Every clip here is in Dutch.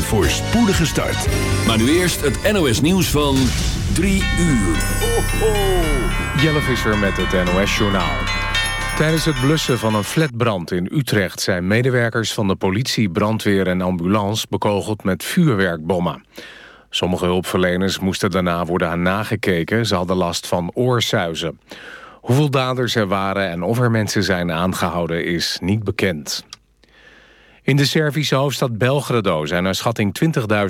Een voorspoedige start. Maar nu eerst het NOS nieuws van 3 uur. Ho, ho. Jelle Visser met het NOS-journaal. Tijdens het blussen van een flatbrand in Utrecht... zijn medewerkers van de politie, brandweer en ambulance... bekogeld met vuurwerkbommen. Sommige hulpverleners moesten daarna worden aan nagekeken. Ze hadden last van oorsuizen. Hoeveel daders er waren en of er mensen zijn aangehouden is niet bekend. In de Servische hoofdstad Belgrado zijn naar schatting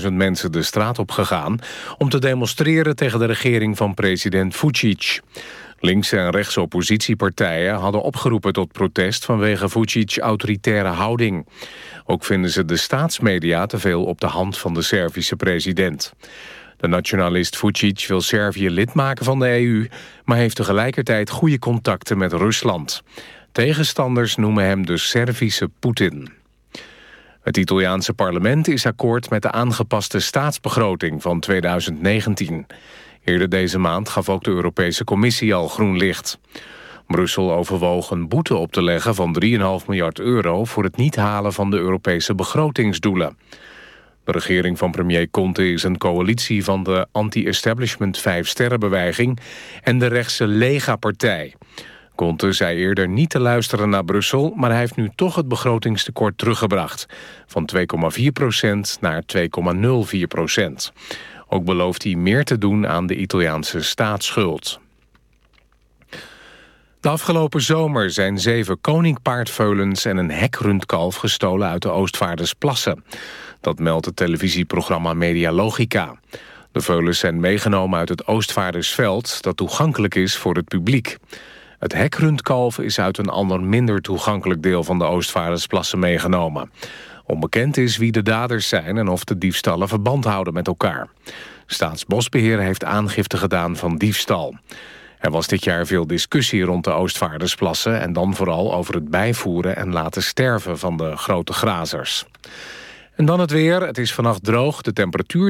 20.000 mensen de straat op gegaan... om te demonstreren tegen de regering van president Vucic. Linkse en rechtse oppositiepartijen hadden opgeroepen tot protest... vanwege Vucic's autoritaire houding. Ook vinden ze de staatsmedia te veel op de hand van de Servische president. De nationalist Vucic wil Servië lid maken van de EU... maar heeft tegelijkertijd goede contacten met Rusland. Tegenstanders noemen hem de Servische Poetin. Het Italiaanse parlement is akkoord met de aangepaste staatsbegroting van 2019. Eerder deze maand gaf ook de Europese Commissie al groen licht. Brussel overwoog een boete op te leggen van 3,5 miljard euro... voor het niet halen van de Europese begrotingsdoelen. De regering van premier Conte is een coalitie van de anti-establishment Vijf-Sterrenbeweging... en de rechtse Lega-partij. Conte zei eerder niet te luisteren naar Brussel... maar hij heeft nu toch het begrotingstekort teruggebracht. Van 2,4% naar 2,04% Ook belooft hij meer te doen aan de Italiaanse staatsschuld. De afgelopen zomer zijn zeven koninkpaardveulens en een hekrundkalf gestolen uit de Oostvaardersplassen. Dat meldt het televisieprogramma Medialogica. De veulens zijn meegenomen uit het Oostvaardersveld dat toegankelijk is voor het publiek. Het hekrundkalf is uit een ander minder toegankelijk deel van de Oostvaardersplassen meegenomen. Onbekend is wie de daders zijn en of de diefstallen verband houden met elkaar. Staatsbosbeheer heeft aangifte gedaan van diefstal. Er was dit jaar veel discussie rond de Oostvaardersplassen... en dan vooral over het bijvoeren en laten sterven van de grote grazers. En dan het weer. Het is vannacht droog. De temperatuur...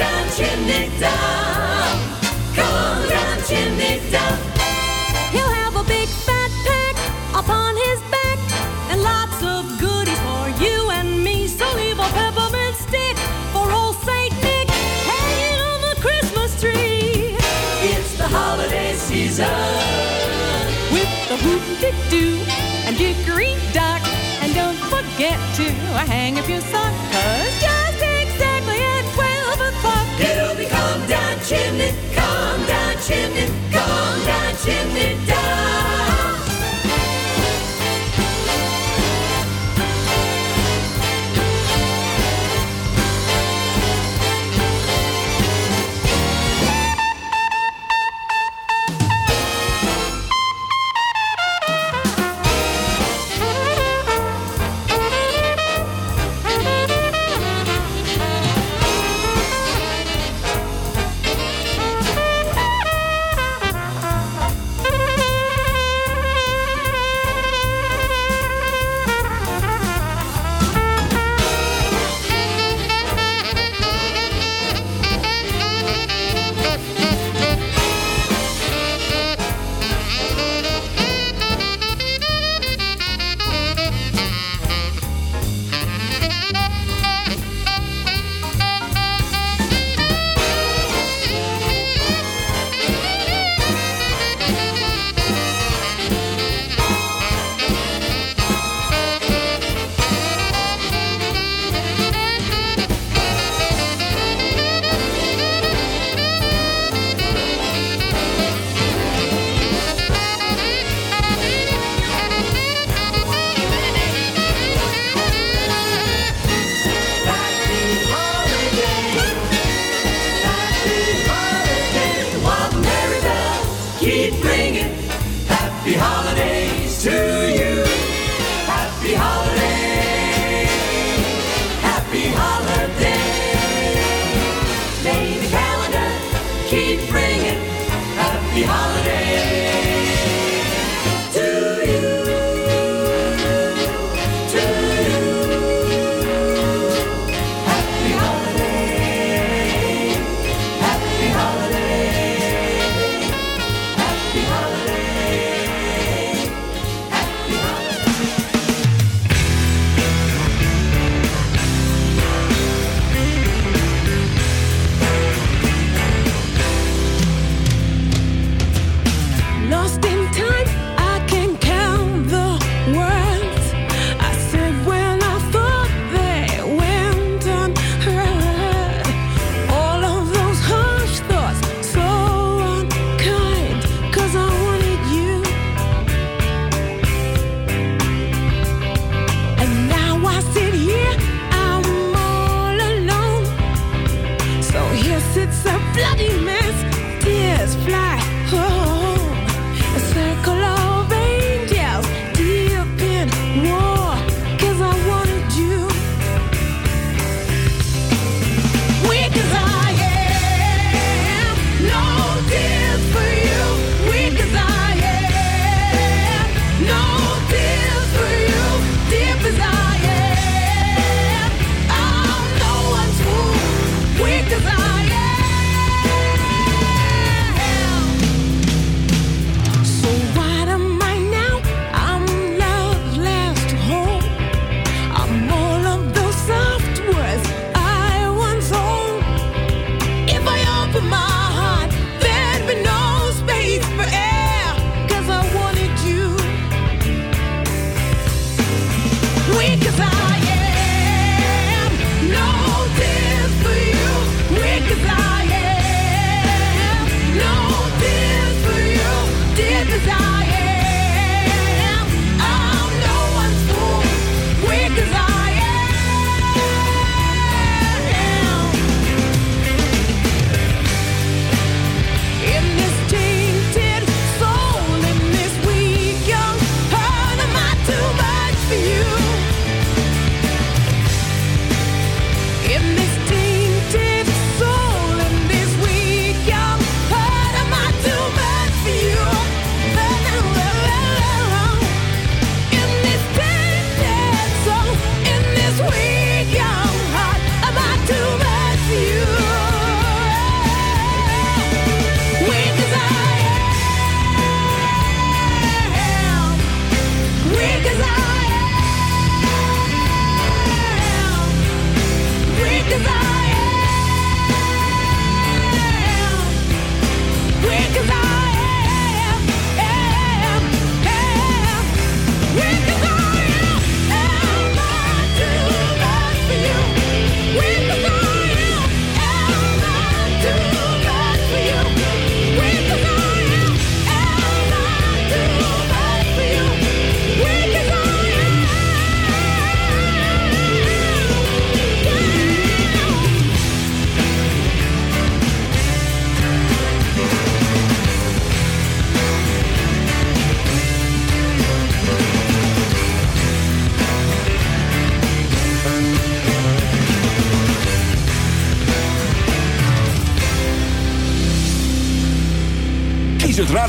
hoop-de-doo and dickory-dock. And don't forget to hang up your sock, 'cause just exactly at 12 o'clock. He'll be come down chimney, come down chimney, come down chimney down.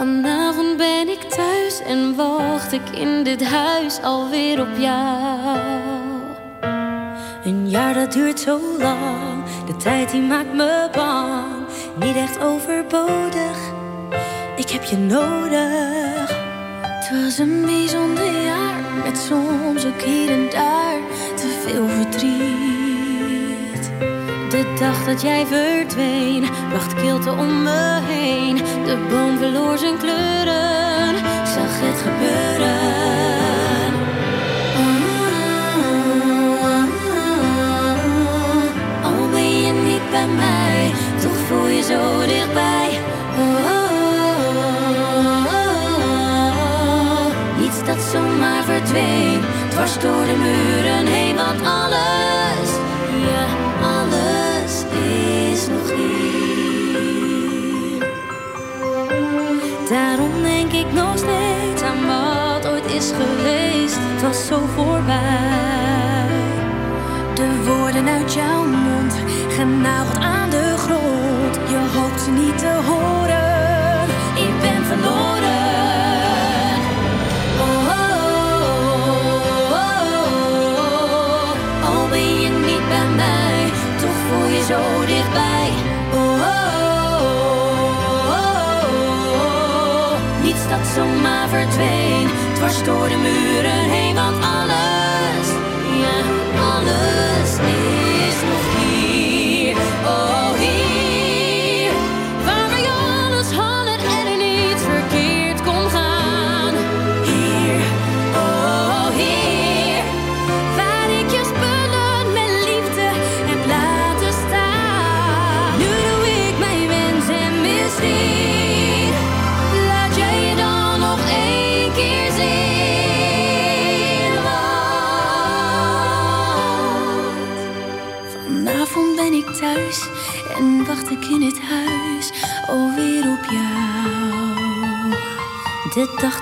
Vanavond ben ik thuis en wacht ik in dit huis alweer op jou. Een jaar dat duurt zo lang, de tijd die maakt me bang. Niet echt overbodig, ik heb je nodig. Het was een bijzonder jaar, met soms ook hier en daar te veel verdriet. De dag dat jij verdween, bracht kilte om me heen. De boom verloor zijn kleuren, zag het gebeuren. Al ben je niet bij mij, toch voel je zo dichtbij. Niets dat zomaar verdween, dwars door de muren heen, het was zo voorbij. De woorden uit jouw mond, genageld aan de grond. Je hoopt ze niet te horen, ik ben verloren. Oh, oh, oh, oh al ben je niet bij zo dichtbij. Oh, oh, oh, oh, oh, niets dat zomaar verdween dwars door de muren heen, want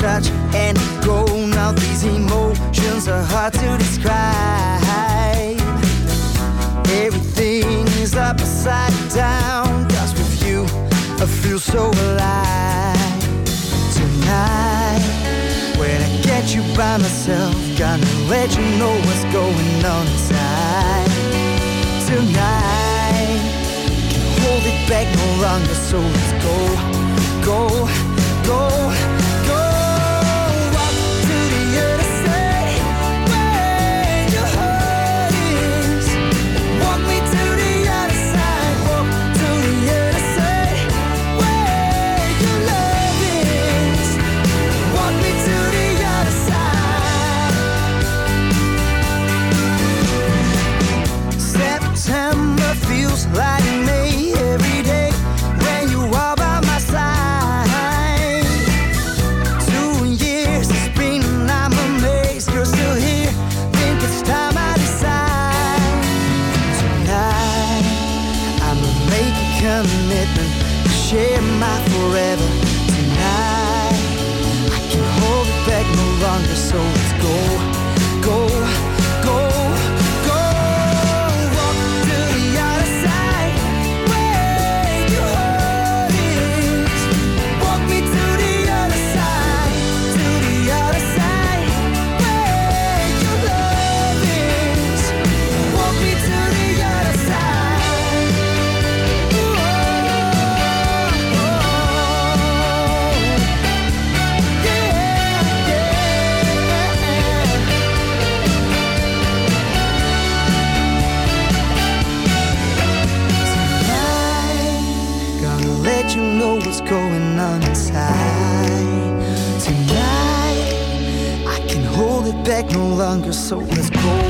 touch and go. Now these emotions are hard to describe. Everything is upside down. Cause with you, I feel so alive. Tonight, when I get you by myself, gonna let you know what's going on inside. Tonight, can't hold it back no longer, so let's go, go. back no longer, so let's go.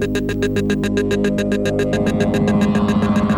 Thank you.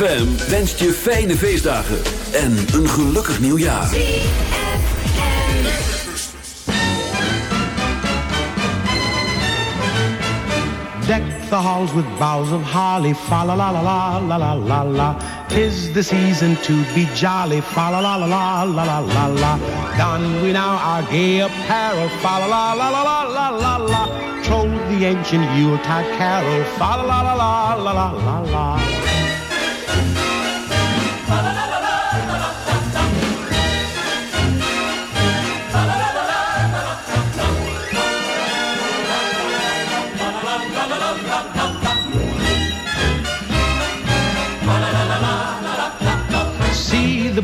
ZFM wenst je fijne feestdagen en een gelukkig nieuwjaar. Deck the halls with boughs of holly, fa la la la la la la la la. Tis the season to be jolly, fa la la la la la la la la. Don we now our gay apparel, fa la la la la la la la Troll the ancient Yuletide carol, fa la la la la la la la la.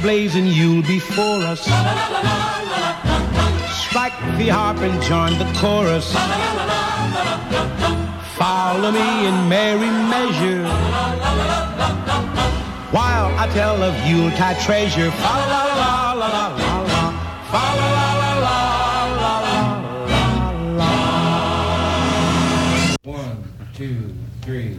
you'll be for us. Strike the harp and join the chorus. Follow me in merry measure. While I tell of Yuletide treasure. Fa la One, two, three.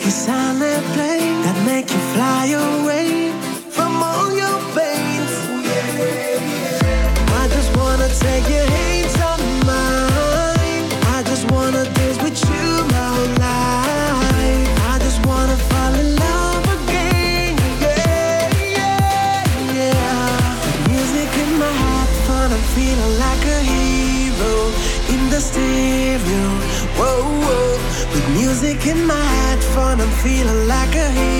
make a silent plane that make you fly away from all your pains. I just wanna take you. hand. feeling like a hero.